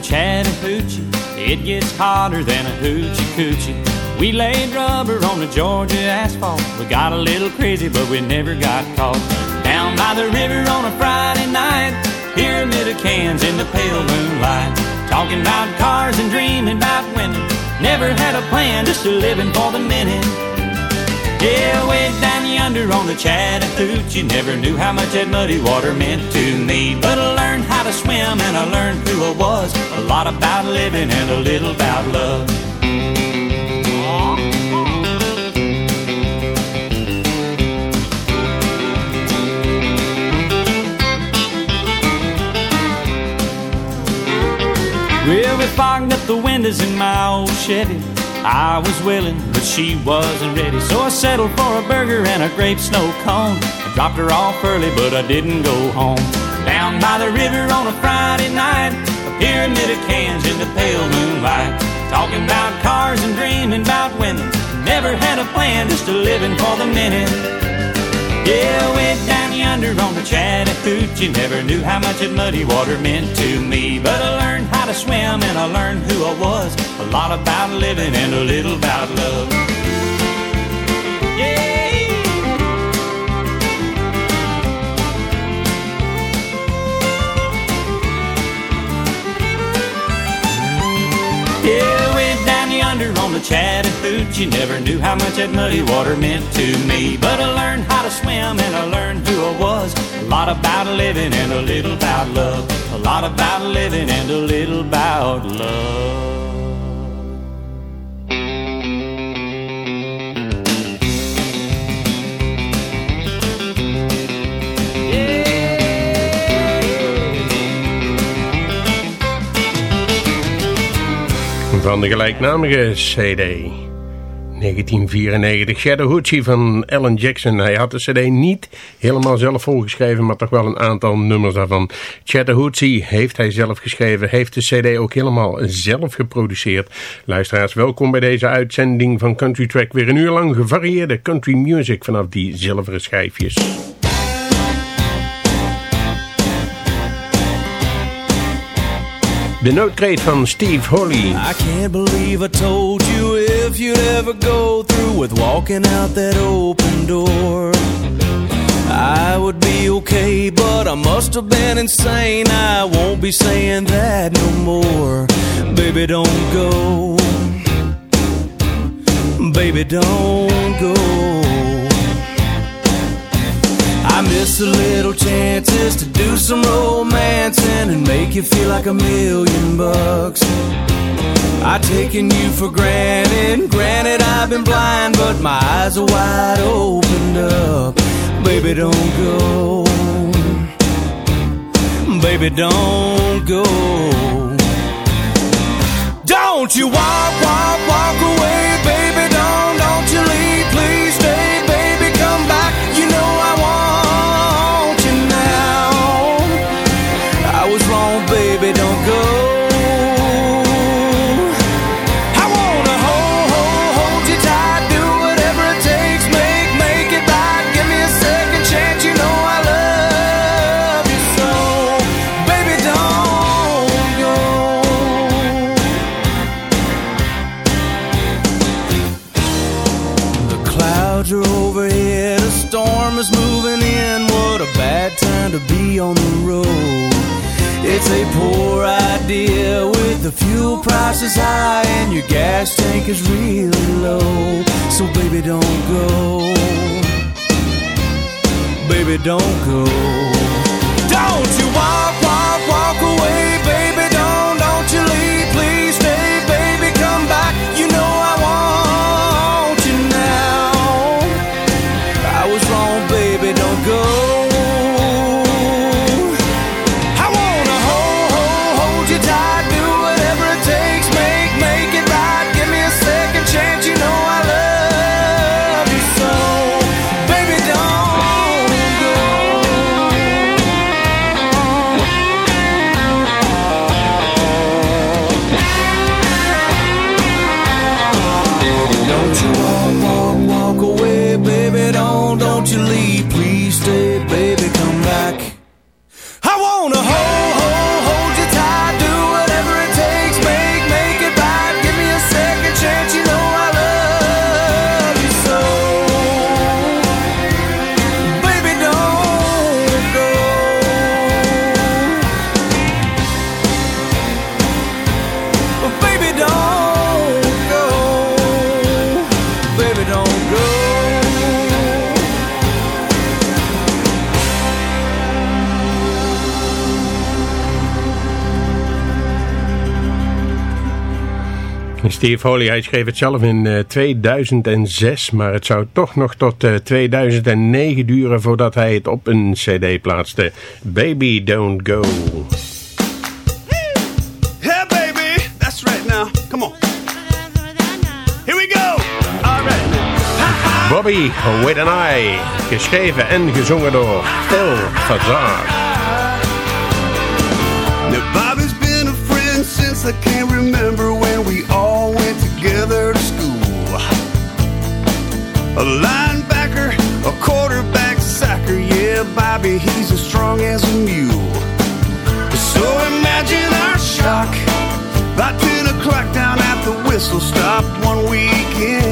Chattahoochee, it gets hotter than a hoochie coochie. We laid rubber on the Georgia asphalt. We got a little crazy, but we never got caught. Down by the river on a Friday night, pyramid of cans in the pale moonlight. Talking about cars and dreaming about women. Never had a plan, just a living for the minute. Yeah, way down yonder on the Chattahoochee. Never knew how much that muddy water meant to me. But I learned how to swim and I learned who I was. A lot about living and a little about love. Well, we fogged up the windows in my old Chevy I was willing, but she wasn't ready. So I settled for a burger and a grape snow cone. I dropped her off early, but I didn't go home. Down by the river on a Friday night, a pyramid of cans in the pale moonlight. Talking about cars and dreaming about women. Never had a plan, just a living for the minute. Yeah, way down yonder on the Chattahoochee. Never knew how much that muddy water meant to me. But I learned how to swim and I learned who I was. A lot about living and a little about love. Yeah. Yeah, yonder on the Chattahoochee Never knew how much that muddy water meant to me. But I learned how to swim and I learned who I was. A lot about living and a little about love. A lot about living and a little about love Van de gelijknamige CD. 1994, Chattahoochee van Alan Jackson. Hij had de cd niet helemaal zelf volgeschreven, maar toch wel een aantal nummers daarvan. Chattahoochee heeft hij zelf geschreven, heeft de cd ook helemaal zelf geproduceerd. Luisteraars, welkom bij deze uitzending van Country Track. Weer een uur lang gevarieerde country music vanaf die zilveren schijfjes. De noodkreet van Steve Holly. I can't believe I told you if you'd ever go through with walking out that open door. I would be okay, but I must have been insane. I won't be saying that no more. Baby, don't go. Baby, don't go. I miss the little chances to do some romancing and make you feel like a million bucks. I've taken you for granted, granted I've been blind, but my eyes are wide opened up. Baby, don't go. Baby, don't go. Don't you walk, walk, walk away, baby, don't, don't you leave, please stay, The fuel price is high and your gas tank is really low. So, baby, don't go. Baby, don't go. Don't you walk, walk, walk away, baby. Steve Foley, hij schreef het zelf in eh, 2006, maar het zou toch nog tot eh, 2009 duren voordat hij het op een cd plaatste. Baby Don't Go. Baby, that's right now, come on. Here we go, all right. Bobby With an Eye, geschreven en gezongen door Phil Fazard. Bobby's been a friend since I can't remember. baby, he's as strong as a mule. So imagine our shock by 10 o'clock down at the whistle stop one weekend.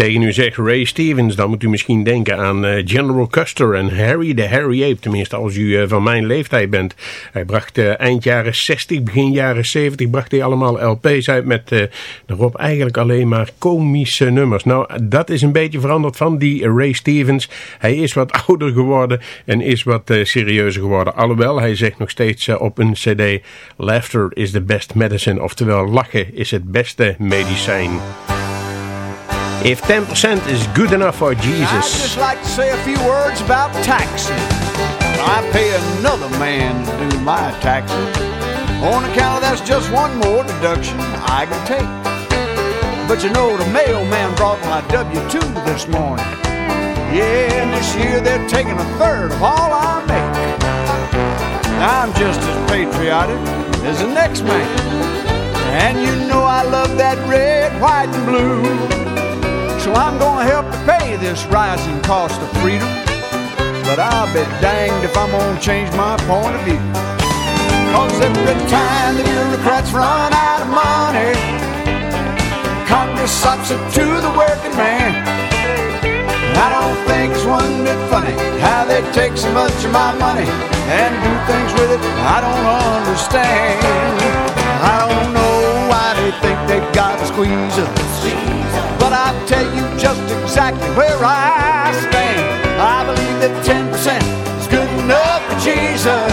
Tegen u zeg Ray Stevens, dan moet u misschien denken aan uh, General Custer en Harry de Harry Ape. Tenminste, als u uh, van mijn leeftijd bent. Hij bracht uh, eind jaren 60, begin jaren 70, bracht hij allemaal LP's uit met daarop eigenlijk alleen maar komische nummers. Nou, dat is een beetje veranderd van die Ray Stevens. Hij is wat ouder geworden en is wat serieuzer geworden. Alhoewel, hij zegt nog steeds op een cd, laughter is the best medicine. Oftewel, lachen is het beste medicijn. If 10% is good enough for Jesus. I'd just like to say a few words about taxes. I pay another man to do my taxes. On account of that's just one more deduction I can take. But you know, the mailman brought my W-2 this morning. Yeah, and this year they're taking a third of all I make. I'm just as patriotic as the next man. And you know I love that red, white, and blue. So I'm gonna help to pay this rising cost of freedom. But I'll be danged if I'm gonna change my point of view. Cause every time the bureaucrats run out of money, Congress sucks it to the working man. I don't think it's one bit funny how they take so much of my money and do things with it I don't understand. I don't know why they think they've got to squeeze us. Tell you just exactly where I stand. I believe that 10% is good enough for Jesus.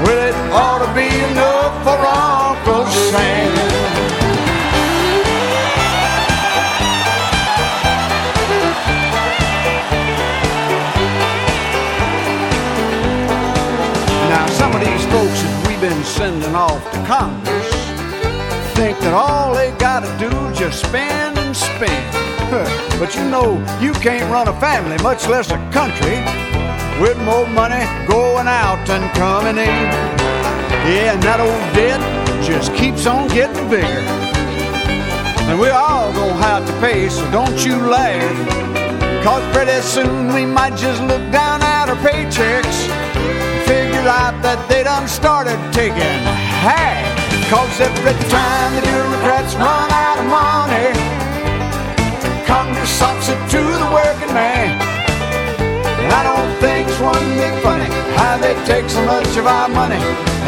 Well, it ought to be enough for Uncle Sam. Now, some of these folks that we've been sending off to Congress think that all they gotta do is just spend But you know, you can't run a family, much less a country, with more money going out than coming in. Yeah, and that old debt just keeps on getting bigger. And we're all gonna have to pay, so don't you laugh. Cause pretty soon we might just look down at our paychecks figure out that they done started taking half. Cause every time the bureaucrats run out of money, Congress sucks it to the working man. And I don't think it's one bit funny how they take so much of our money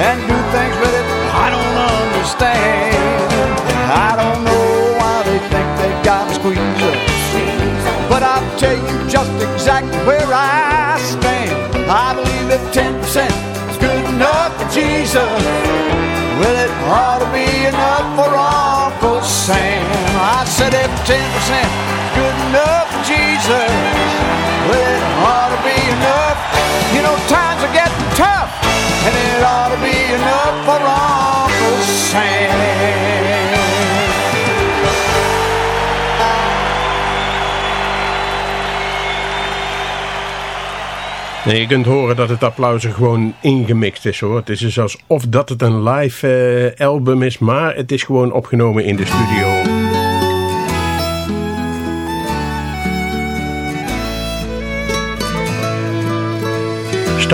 and do things with it I don't understand. I don't know why they think they got to squeeze us. But I'll tell you just exactly where I stand. I believe that 10% is good enough for Jesus. Well, it ought to be enough for Uncle Sam. I said if 10% good enough for You know, times are getting tough, and it for je kunt horen dat het applaus er gewoon ingemixt is hoor. Het is dus alsof dat het een live uh, album is, maar het is gewoon opgenomen in de studio.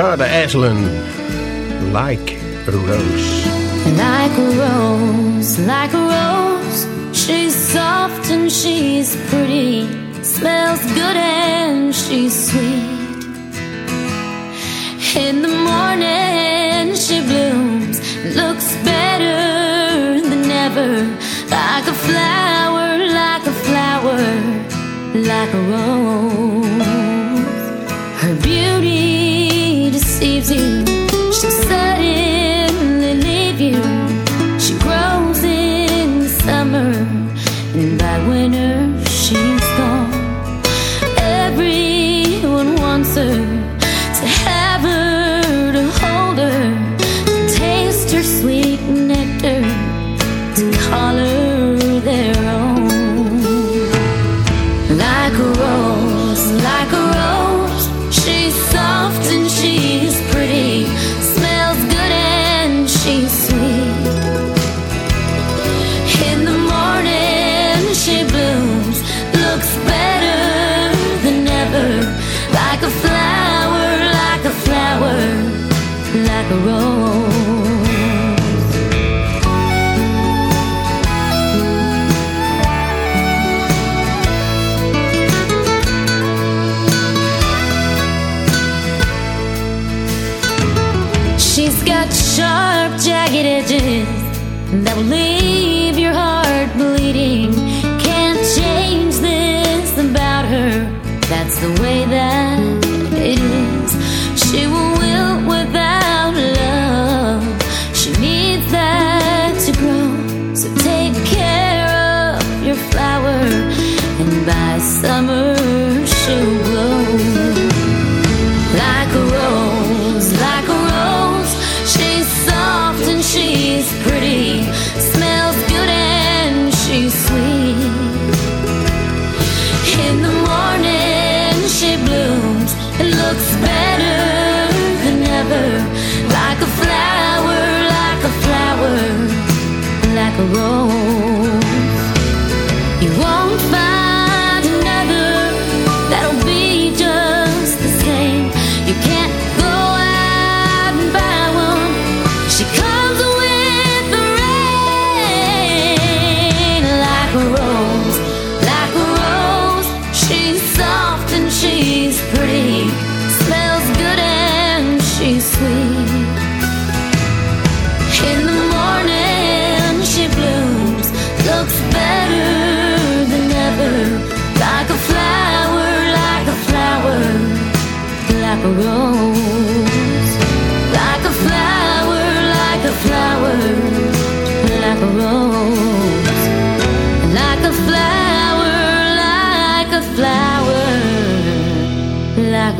Star De Azlan, like a rose. Like a rose, like a rose. She's soft and she's pretty. Smells good and she's sweet. In the morning she blooms, looks better than ever. Like a flower, like a flower, like a rose. Her beauty deceives you. She'll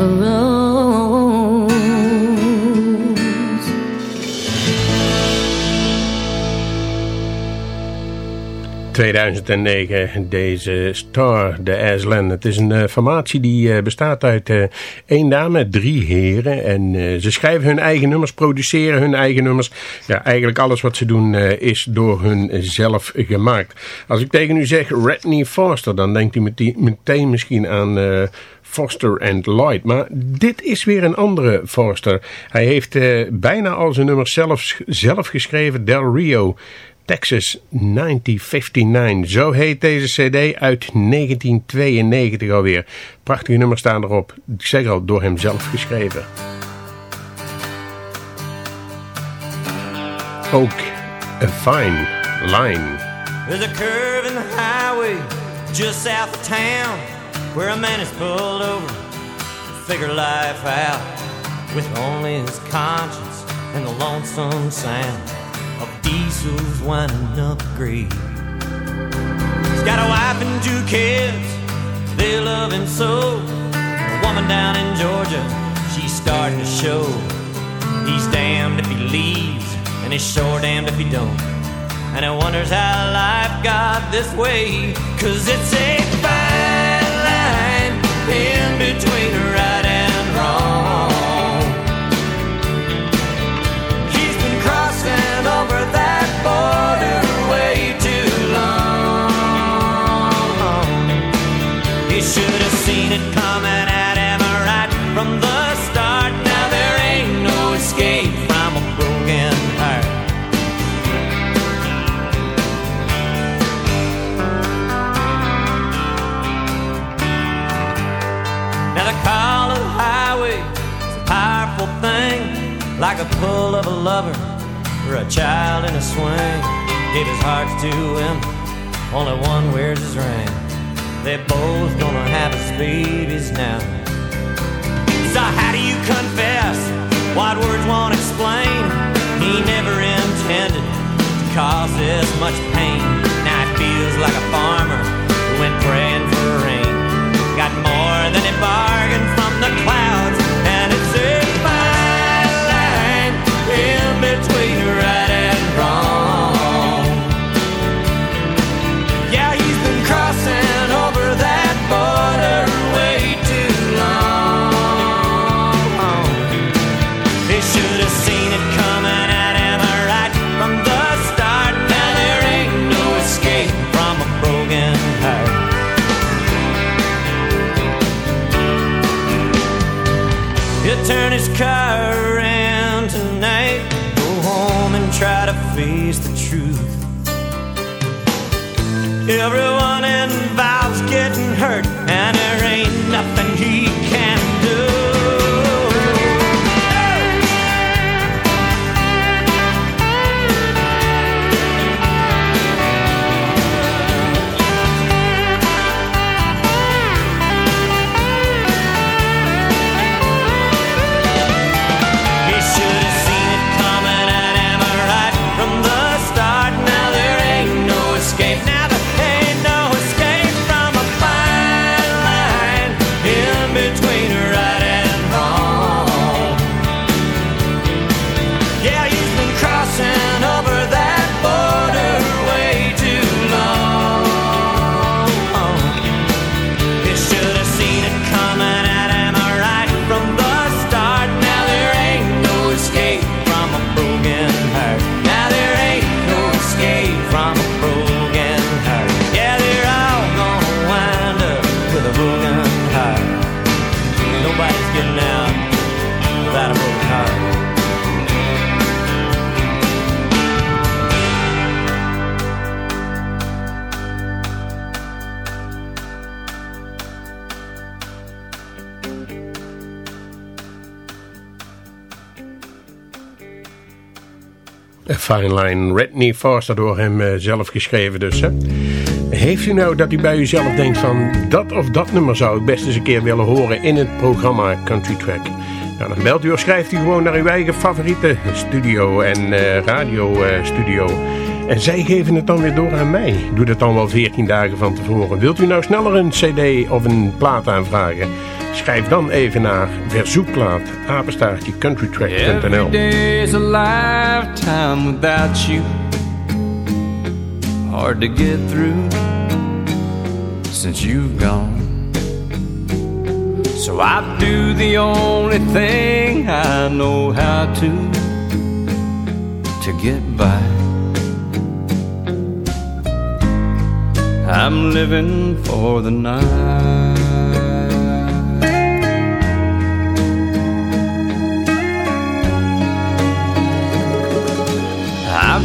like a 2009, deze Star, de Aslan. Het is een eh, formatie die eh, bestaat uit eh, één dame, drie heren. En ze schrijven hun eigen nummers, produceren hun eigen nummers. Ja, eigenlijk alles wat ze doen is door hun zelf gemaakt. Als ik tegen u zeg Redney Foster, dan denkt u meteen, misschien aan... Foster and Lloyd. Maar dit is weer een andere Foster. Hij heeft bijna al zijn nummers zelf geschreven. Del Rio, Texas 1959. Zo heet deze cd uit 1992 alweer. Prachtige nummers staan erop. Ik zeg al, door hem zelf geschreven. Ook A Fine Line. There's a curve in the highway just south of town where a man is pulled over to figure life out with only his conscience and the lonesome sound of diesels winding up the. He's got a wife and two kids, they love him so. A woman down in Georgia, she's starting to show. He's damned if he leaves, and he's sure damned if he don't. And he wonders how life got this way. Cause it's a fine line in between right and a pull of a lover or a child in a swing. Gave his heart to him, only one wears his ring. They're both gonna have his babies now. So how do you confess what words won't explain? He never intended to cause this much pain. Now he feels like a farmer who went praying for rain. Got more than he bargained from the clouds, wrong. Fine Line, Redney Foster door hem uh, zelf geschreven dus. Hè? Heeft u nou dat u bij uzelf denkt van dat of dat nummer zou ik best eens een keer willen horen in het programma Country Track? Nou, dan belt u of schrijft u gewoon naar uw eigen favoriete studio en uh, radiostudio. En zij geven het dan weer door aan mij. Doe dat dan wel 14 dagen van tevoren. Wilt u nou sneller een cd of een plaat aanvragen? Schrijf dan even naar verzoekplaat apenstaartje countrytrack.nl is a lifetime without you. Hard to get through since you've gone. So I do the only thing I know how to To get by. I'm living for the night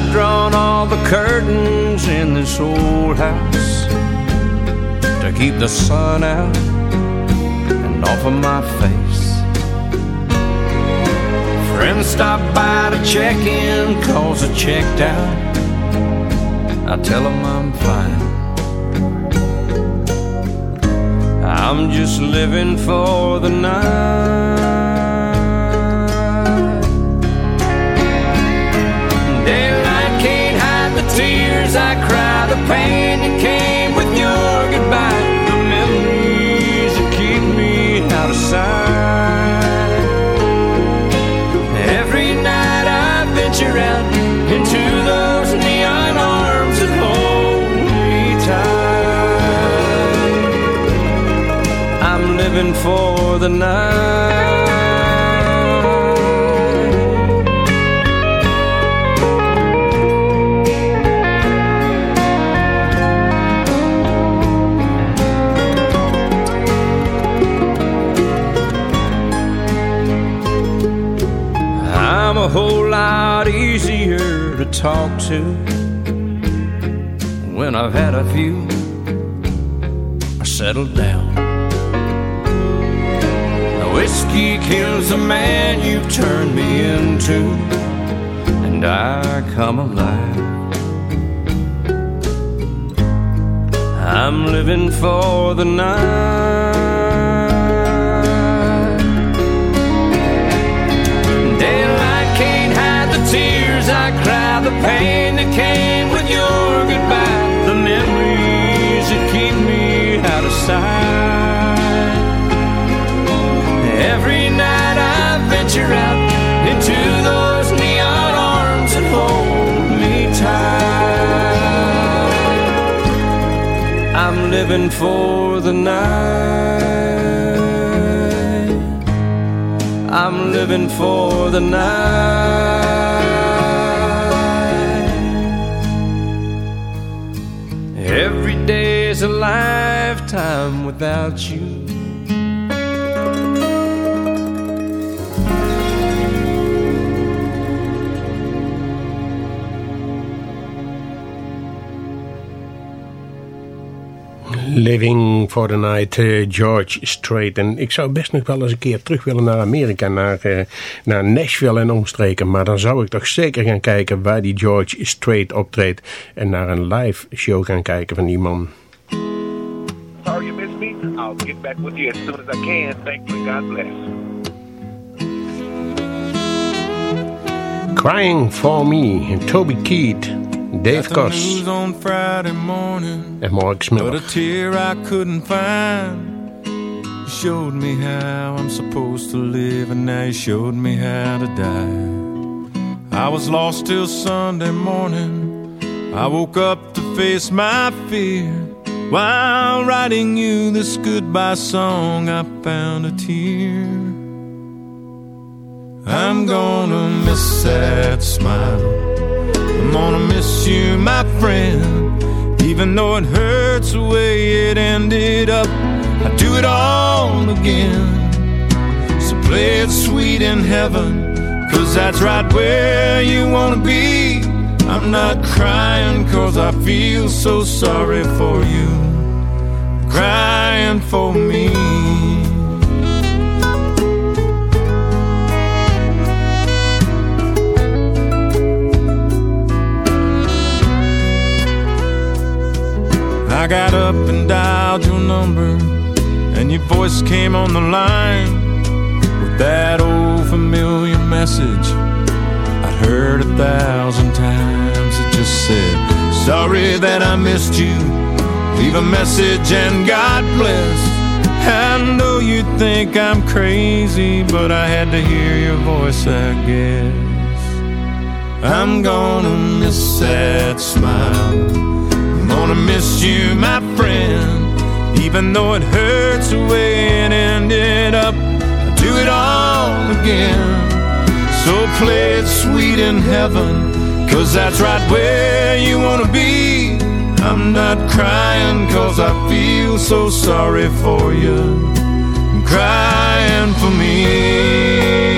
I've drawn all the curtains in this old house to keep the sun out and off of my face. Friends stop by to check in, cause I checked out. I tell them I'm fine. I'm just living for the night. Tears I cry, the pain that came with your goodbye, the memories that keep me out of sight. Every night I venture out into those neon arms that hold me. I'm living for the night. Talk to when I've had a few I settled down. Whiskey kills the man you've turned me into, and I come alive. I'm living for the night. Venture out into those neon arms that hold me tight. I'm living for the night. I'm living for the night. Every day is a lifetime without you. Living for the Night, uh, George Strait. En ik zou best nog wel eens een keer terug willen naar Amerika, naar, uh, naar Nashville en omstreken. Maar dan zou ik toch zeker gaan kijken waar die George Strait optreedt. En naar een live show gaan kijken van die man. Sorry you missed me. I'll get back with you as soon as I can. Thank you God bless. Crying for Me, Toby Keith. Dave Koz on Friday morning, en Marcus Miller. But a tear I couldn't find. You showed me how I'm supposed to live, and now you showed me how to die. I was lost till Sunday morning. I woke up to face my fear. While writing you this goodbye song, I found a tear. I'm gonna miss that smile. I'm gonna miss you, my friend. Even though it hurts the way it ended up, I'd do it all again. So play it sweet in heaven, cause that's right where you wanna be. I'm not crying cause I feel so sorry for you. Crying for me. Got up and dialed your number, and your voice came on the line with that old familiar message I'd heard a thousand times. It just said, Sorry that I missed you. Leave a message and God bless. I know you think I'm crazy, but I had to hear your voice, I guess. I'm gonna miss that smile gonna miss you, my friend. Even though it hurts the way it ended up, I do it all again. So play it sweet in heaven, cause that's right where you wanna be. I'm not crying cause I feel so sorry for you. I'm crying for me.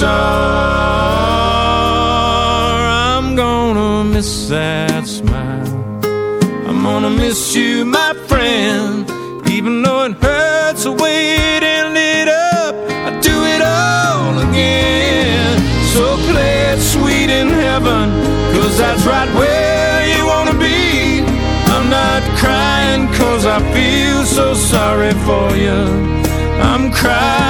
Superstar. I'm gonna miss that smile. I'm gonna miss you, my friend. Even though it hurts the way it ended up, I do it all again. So play it sweet in heaven, cause that's right where you wanna be. I'm not crying cause I feel so sorry for you. I'm crying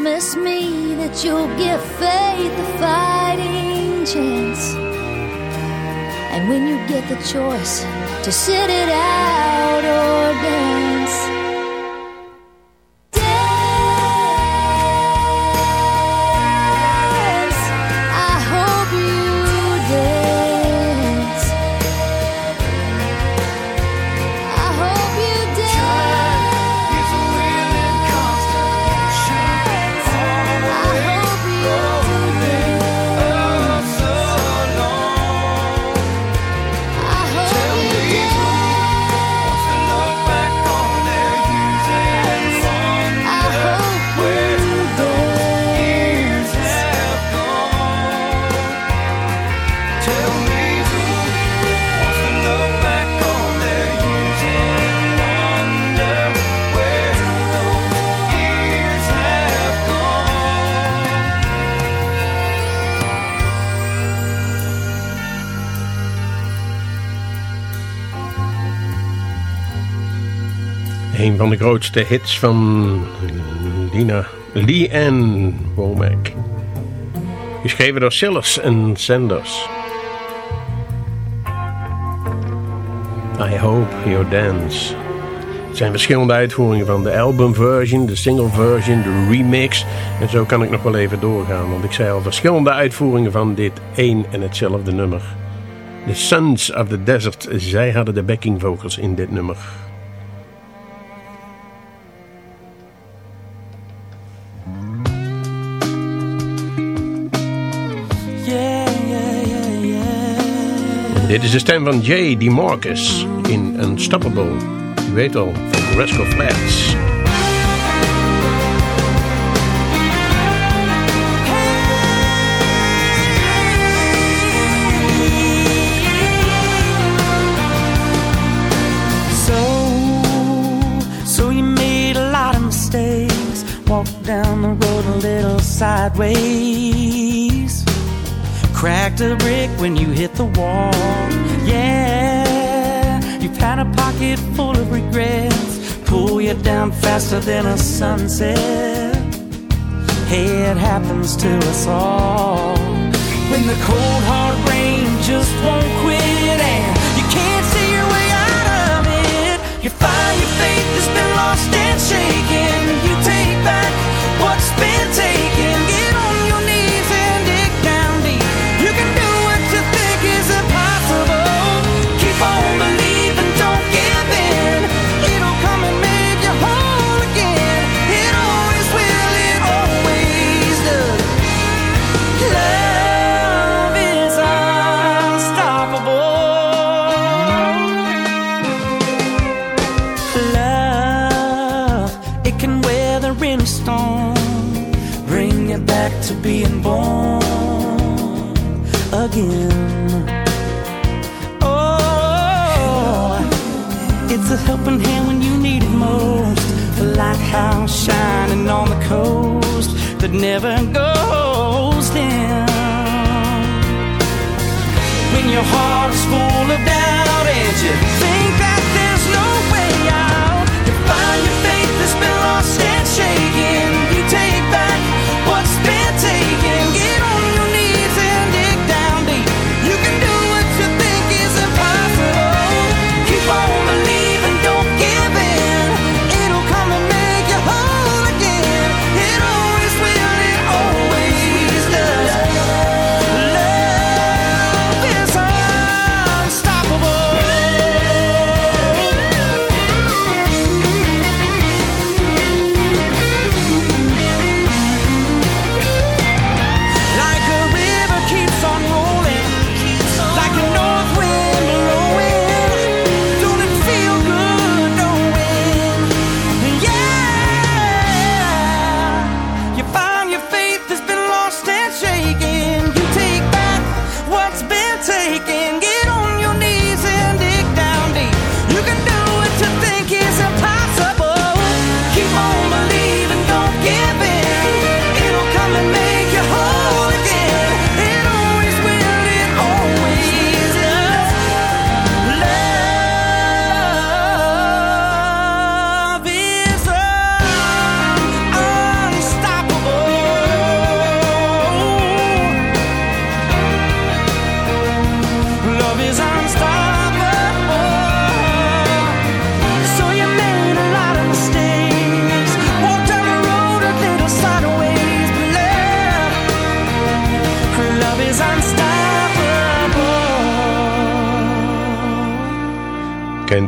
Promise me that you'll give faith a fighting chance. And when you get the choice to sit it out or dance, Een van de grootste hits van Lina Lee Ann Womack. Geschreven door Sillers en Sanders. I Hope You Dance. Het zijn verschillende uitvoeringen van de albumversion, de single version, de remix. En zo kan ik nog wel even doorgaan, want ik zei al verschillende uitvoeringen van dit één en hetzelfde nummer. The Sons of the Desert, zij hadden de backing vocals in dit nummer. Dit is de stem van Jay DeMarcus in Unstoppable. Je weet al, van Rascal Flatts. So, so you made a lot of mistakes. Walked down the road a little sideways. Cracked a brick when you hit the wall. Yeah, you've had a pocket full of regrets. Pull you down faster than a sunset. Hey, it happens to us all. When the cold hard rain just won't quit and you can't see your way out of it. You find your faith has been lost and shaken. You take back what's been taken.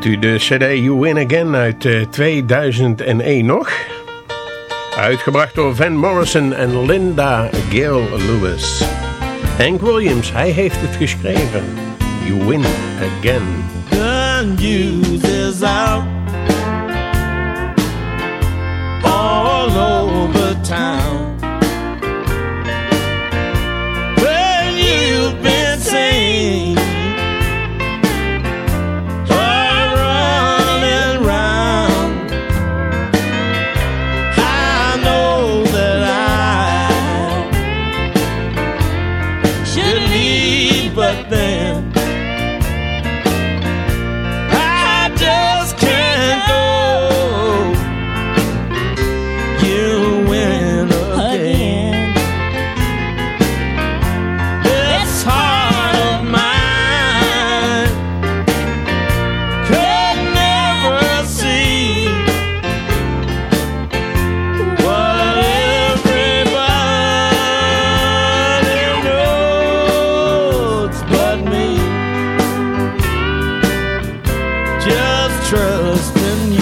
U de cd You Win Again uit 2001 eh, nog? Uitgebracht door Van Morrison en Linda Gail Lewis. Hank Williams, hij heeft het geschreven. You Win Again. Gun news En ik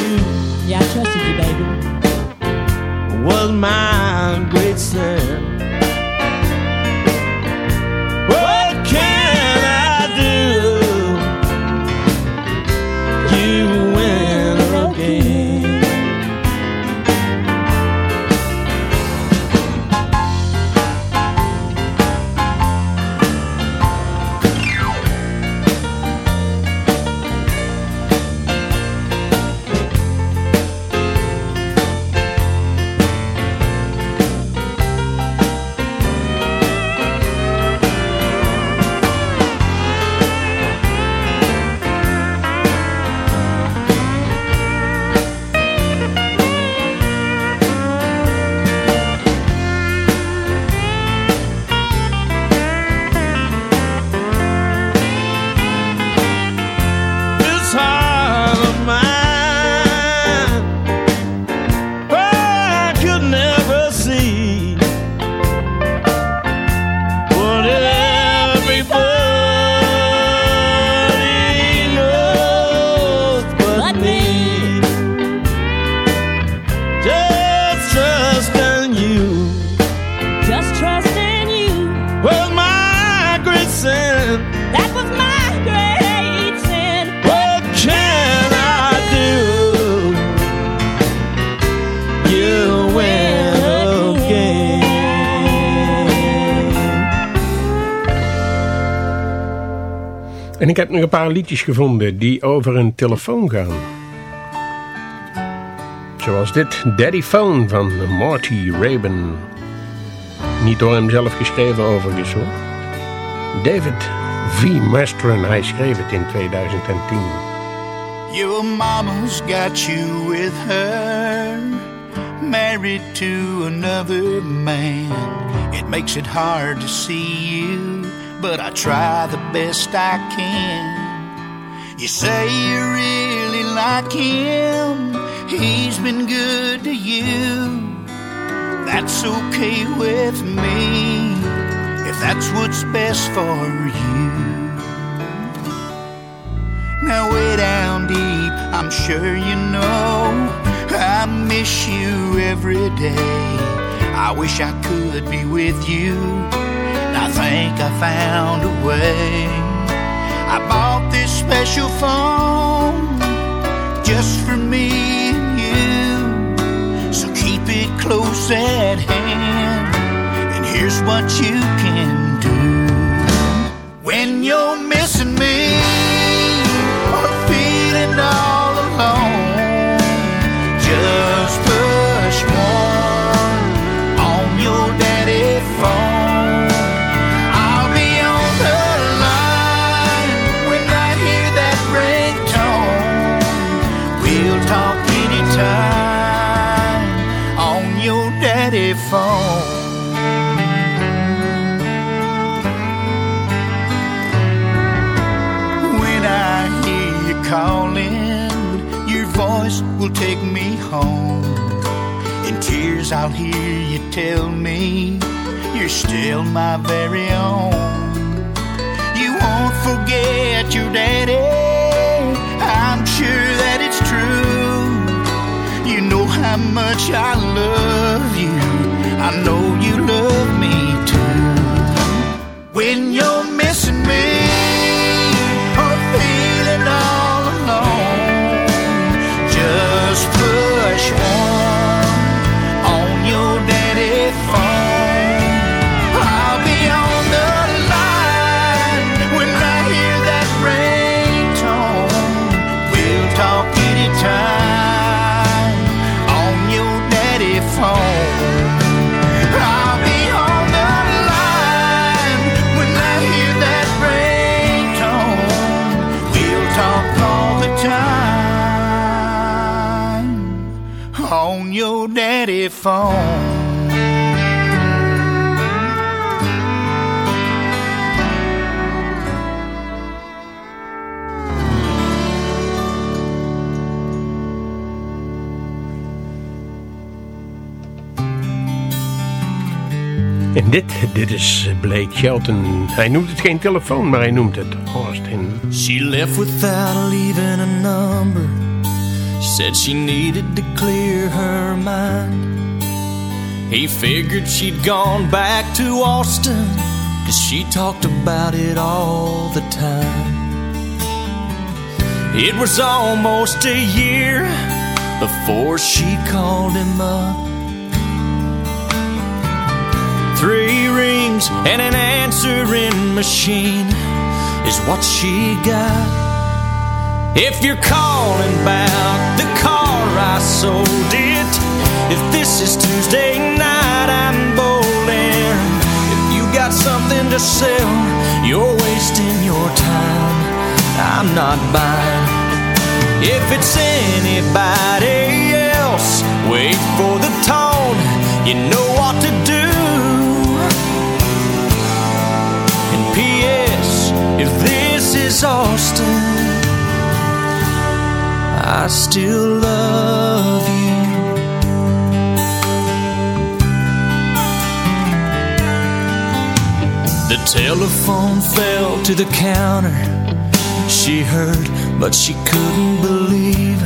heb nog een paar liedjes gevonden die over een telefoon gaan. Zoals dit Daddy Phone van Marty Raben. Niet door hem zelf geschreven overigens hoor. David V. Mastron, hij schreef het in 2010. Your mama's got you with her Married to another man It makes it hard to see you but I try the best I can. You say you really like him, he's been good to you. That's okay with me, if that's what's best for you. Now, way down deep, I'm sure you know I miss you every day. I wish I could be with you think I found a way. I bought this special phone just for me and you. So keep it close at hand. And here's what you can do when you're missing me or feeling all Cause I'll hear you tell me you're still my very own. You won't forget your daddy, I'm sure that it's true. You know how much I love daddy phone. En dit, dit is Blake Shelton. Hij noemt het geen telefoon, maar hij noemt het Austin. She left without leaving a number. Said she needed to clear her mind. He figured she'd gone back to Austin. Cause she talked about it all the time. It was almost a year before she called him up. Three rings and an answering machine is what she got. If you're calling about the car I sold if this is Tuesday night I'm bowling, if you got something to sell, you're wasting your time. I'm not buying. If it's anybody else, wait for the tone. You know what to do. And P.S. If this is Austin, I still love you. The telephone fell to the counter. She heard, but she couldn't believe.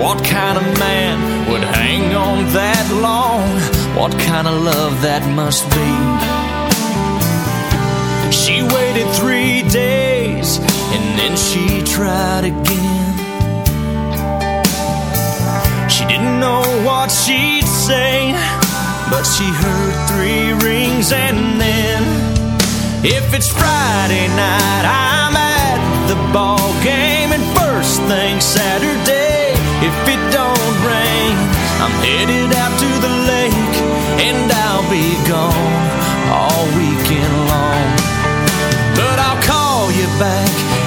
What kind of man would hang on that long? What kind of love that must be? She waited three days and then she tried again. She didn't know what she'd say, but she heard three rings and then. If it's Friday night, I'm at the ball game, and first thing Saturday, if it don't rain, I'm headed out to the lake, and I'll be gone all weekend long. But I'll call you back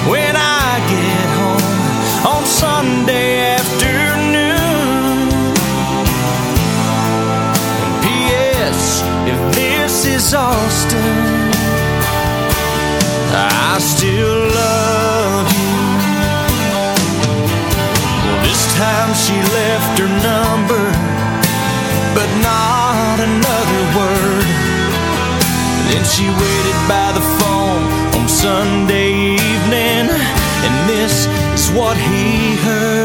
If this is Austin, I still love you. Well, this time she left her number, but not another word. Then she waited by the phone on Sunday evening, and this is what he heard.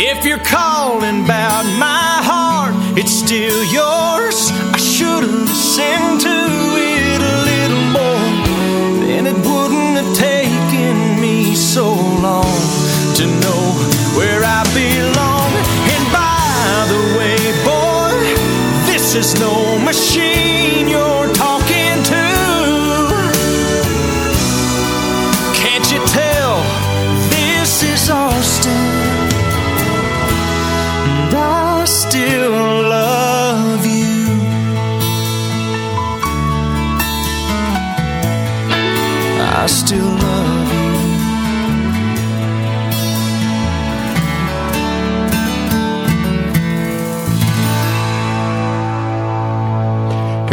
If you're calling about my heart, it's still yours. I should have listened to it a little more. Then it wouldn't have taken me so long to know where I belong. And by the way, boy, this is no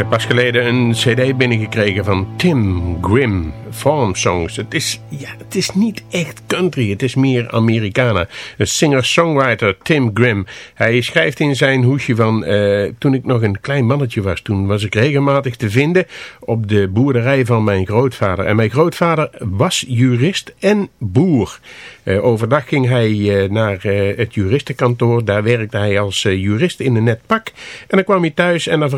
pas geleden een cd binnengekregen van Tim Grimm, Farm Songs. Het is, ja, het is niet echt country, het is meer Americana. Een singer-songwriter Tim Grimm. Hij schrijft in zijn hoesje van, uh, toen ik nog een klein mannetje was, toen was ik regelmatig te vinden op de boerderij van mijn grootvader. En mijn grootvader was jurist en boer. Uh, overdag ging hij uh, naar uh, het juristenkantoor. Daar werkte hij als jurist in een net pak. En dan kwam hij thuis en dan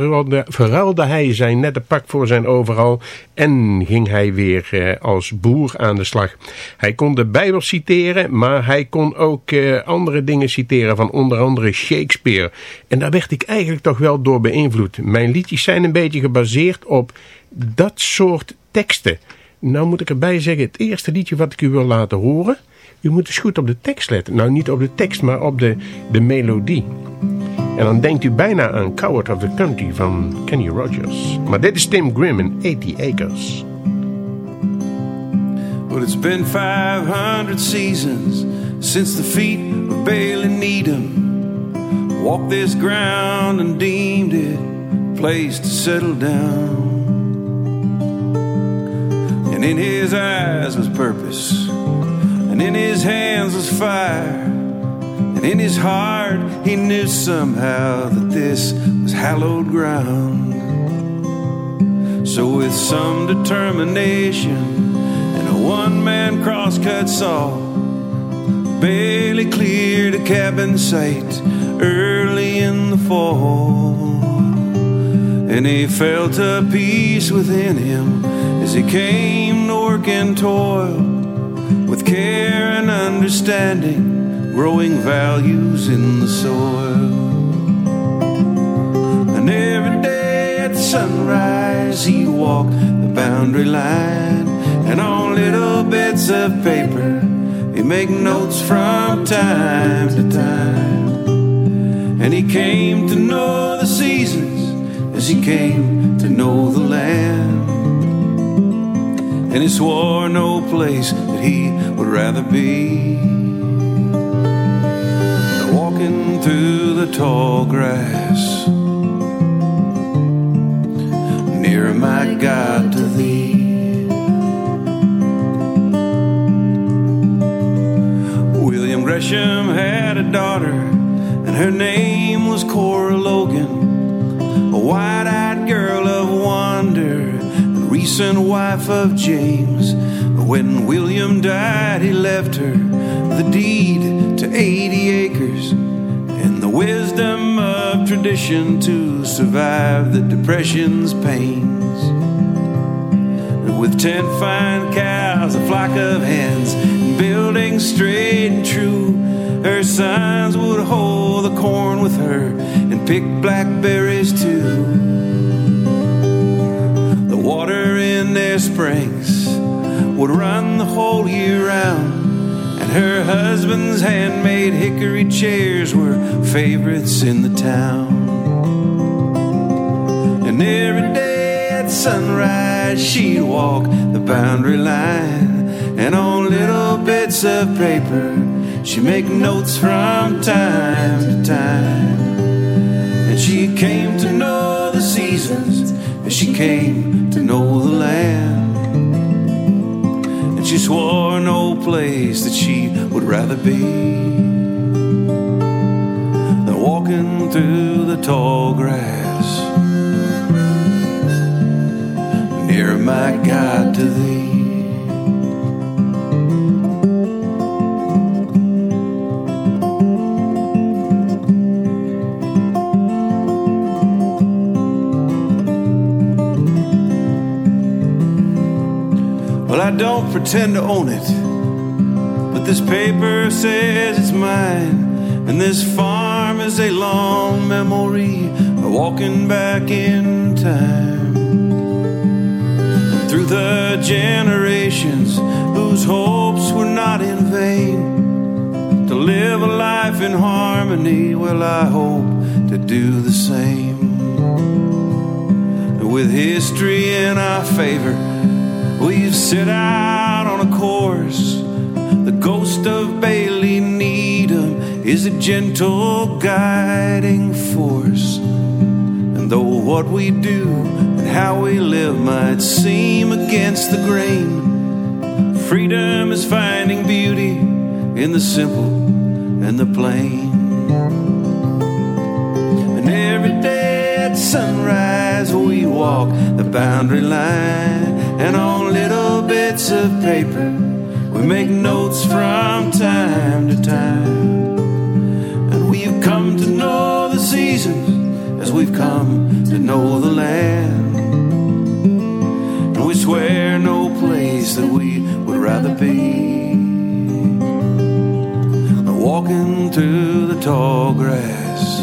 verruilde hij zijn nette pak voor zijn overal. En ging hij weer als boer aan de slag. Hij kon de Bijbel citeren, maar hij kon ook andere dingen citeren van onder andere Shakespeare. En daar werd ik eigenlijk toch wel door beïnvloed. Mijn liedjes zijn een beetje gebaseerd op dat soort teksten. Nou moet ik erbij zeggen, het eerste liedje wat ik u wil laten horen... U moet eens goed op de tekst letten. Nou, niet op de tekst, maar op de, de melodie. En dan denkt u bijna aan Coward of the Country van Kenny Rogers. Maar dit is Tim Grimm in 80 Acres. Well, it's been 500 seasons since the feet of Bailey Needham walked this ground and deemed it a place to settle down. And in his eyes was purpose and in his hands was fire. And in his heart, he knew somehow that this was hallowed ground. So, with some determination and a one man crosscut saw, Bailey cleared a cabin site early in the fall. And he felt a peace within him as he came to work and toil care and understanding, growing values in the soil. And every day at sunrise, he walked the boundary line, and on little bits of paper, he'd make notes from time to time. And he came to know the seasons as he came to know the land and he swore no place that he would rather be. Walking through the tall grass, near my God to thee. William Gresham had a daughter, and her name was Cora Logan, a wide recent wife of James. When William died, he left her the deed to 80 acres and the wisdom of tradition to survive the Depression's pains. With 10 fine cows, a flock of hens, and buildings straight and true, her sons would hold the corn with her and pick blackberries too water in their springs would run the whole year round. And her husband's handmade hickory chairs were favorites in the town. And every day at sunrise, she'd walk the boundary line. And on little bits of paper, she'd make notes from time to time. And she came to know the seasons as she came to know the land. And she swore no place that she would rather be than walking through the tall grass near my God to thee. Don't pretend to own it. But this paper says it's mine, and this farm is a long memory of walking back in time. through the generations whose hopes were not in vain, to live a life in harmony, well, I hope to do the same. With history in our favor We've set out on a course. The ghost of Bailey Needham is a gentle guiding force. And though what we do and how we live might seem against the grain. Freedom is finding beauty in the simple and the plain. And every day at sunrise, we walk the boundary line, and on little bits of paper, we make notes from time to time. And we've come to know the seasons as we've come to know the land. And we swear no place that we would rather be. than Walking through the tall grass,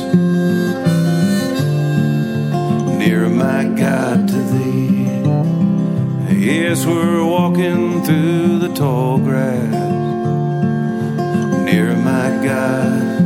near my God. Yes, we're walking through the tall grass, near my God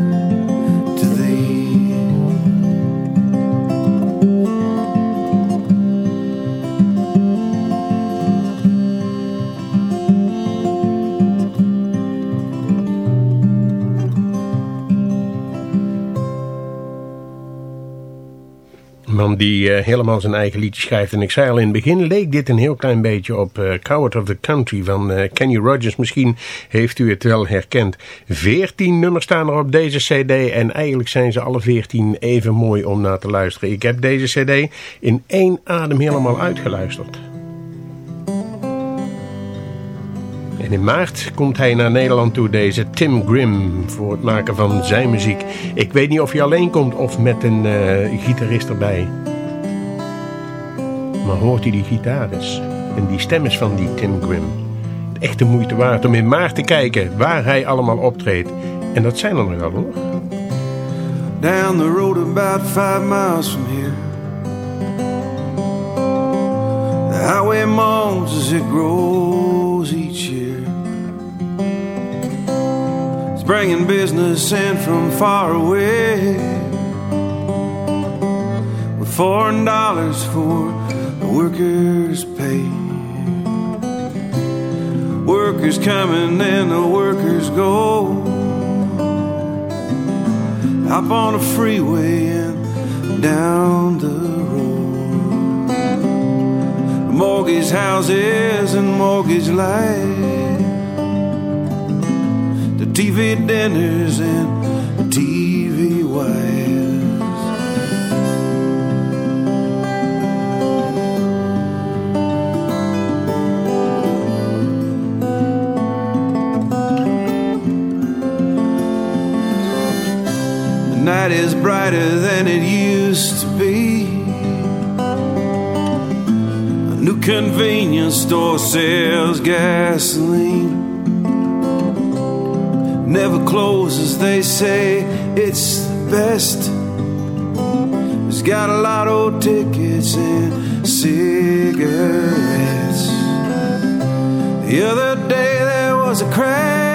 die eh, helemaal zijn eigen liedje schrijft. En ik zei al in het begin, leek dit een heel klein beetje op eh, Coward of the Country van eh, Kenny Rogers. Misschien heeft u het wel herkend. Veertien nummers staan er op deze cd en eigenlijk zijn ze alle veertien even mooi om naar te luisteren. Ik heb deze cd in één adem helemaal uitgeluisterd. En in maart komt hij naar Nederland toe, deze Tim Grimm, voor het maken van zijn muziek. Ik weet niet of hij alleen komt of met een gitarist erbij. Maar hoort hij die gitaar? En die stem is van die Tim Grimm. Echt de moeite waard om in maart te kijken waar hij allemaal optreedt. En dat zijn er nogal hoor. Down the road about five miles from here. The highway moans as it grows each year. It's bringing business in from far away. With foreign dollars for workers' pay. Workers coming and the workers go. Up on the freeway and down the road. Mortgage houses and mortgage lights. The TV dinners and The night is brighter than it used to be. A new convenience store sells gasoline. Never closes, they say it's the best. It's got a lot of tickets and cigarettes. The other day there was a crash.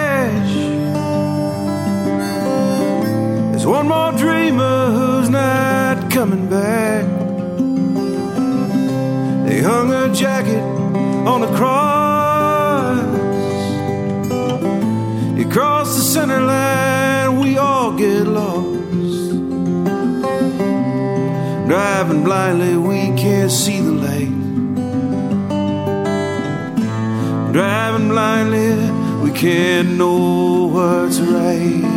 There's one more dreamer who's not coming back. They hung her jacket on a cross. You cross the center line, we all get lost. Driving blindly, we can't see the light. Driving blindly, we can't know what's right.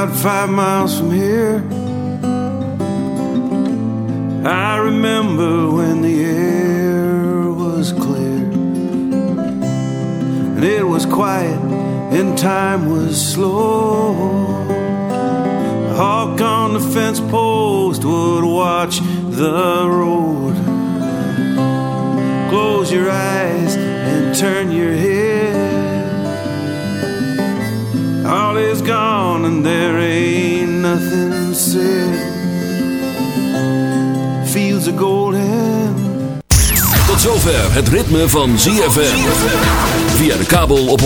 About five miles from here. I remember when the air was clear and it was quiet and time was slow. A hawk on the fence post would watch the road. Close your eyes and turn your head. All is gone and there ain't nothing said. Fields are golden. Tot zover het ritme van ZFM. Via de kabel op 104.5.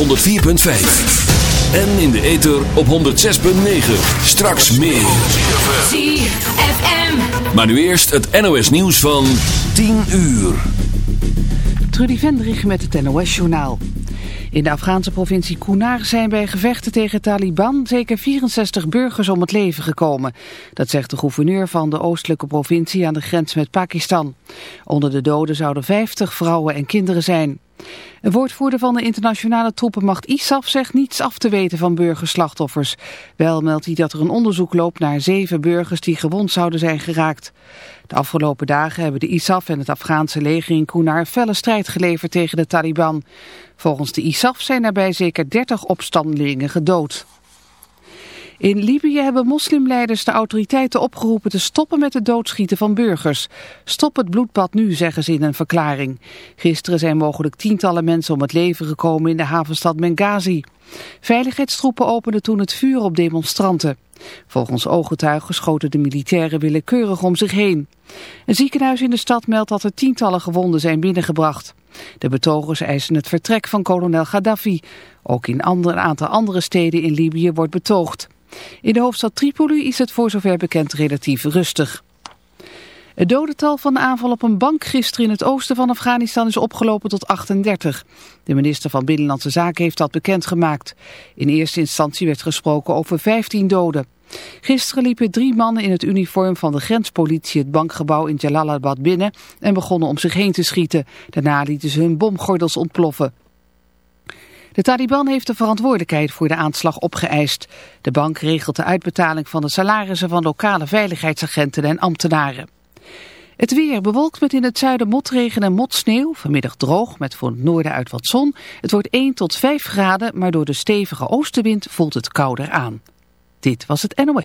En in de ether op 106.9. Straks meer. ZFM. Maar nu eerst het NOS nieuws van 10 uur. Trudy Vendrich met het NOS journaal. In de Afghaanse provincie Kunar zijn bij gevechten tegen Taliban zeker 64 burgers om het leven gekomen. Dat zegt de gouverneur van de oostelijke provincie aan de grens met Pakistan. Onder de doden zouden 50 vrouwen en kinderen zijn. Een woordvoerder van de internationale troepenmacht ISAF zegt niets af te weten van burgerslachtoffers. Wel meldt hij dat er een onderzoek loopt naar zeven burgers die gewond zouden zijn geraakt. De afgelopen dagen hebben de ISAF en het Afghaanse leger in Kunar felle strijd geleverd tegen de Taliban. Volgens de ISAF zijn er bij zeker 30 opstandelingen gedood. In Libië hebben moslimleiders de autoriteiten opgeroepen te stoppen met het doodschieten van burgers. Stop het bloedbad nu, zeggen ze in een verklaring. Gisteren zijn mogelijk tientallen mensen om het leven gekomen in de havenstad Benghazi. Veiligheidstroepen openden toen het vuur op demonstranten. Volgens ooggetuigen schoten de militairen willekeurig om zich heen. Een ziekenhuis in de stad meldt dat er tientallen gewonden zijn binnengebracht. De betogers eisen het vertrek van kolonel Gaddafi. Ook in een aantal andere steden in Libië wordt betoogd. In de hoofdstad Tripoli is het voor zover bekend relatief rustig. Het dodental van de aanval op een bank gisteren in het oosten van Afghanistan is opgelopen tot 38. De minister van Binnenlandse Zaken heeft dat bekendgemaakt. In eerste instantie werd gesproken over 15 doden. Gisteren liepen drie mannen in het uniform van de grenspolitie het bankgebouw in Jalalabad binnen en begonnen om zich heen te schieten. Daarna lieten ze hun bomgordels ontploffen. De Taliban heeft de verantwoordelijkheid voor de aanslag opgeëist. De bank regelt de uitbetaling van de salarissen van lokale veiligheidsagenten en ambtenaren. Het weer bewolkt met in het zuiden motregen en motsneeuw. Vanmiddag droog met voor het noorden uit wat zon. Het wordt 1 tot 5 graden, maar door de stevige oostenwind voelt het kouder aan. Dit was het NOS.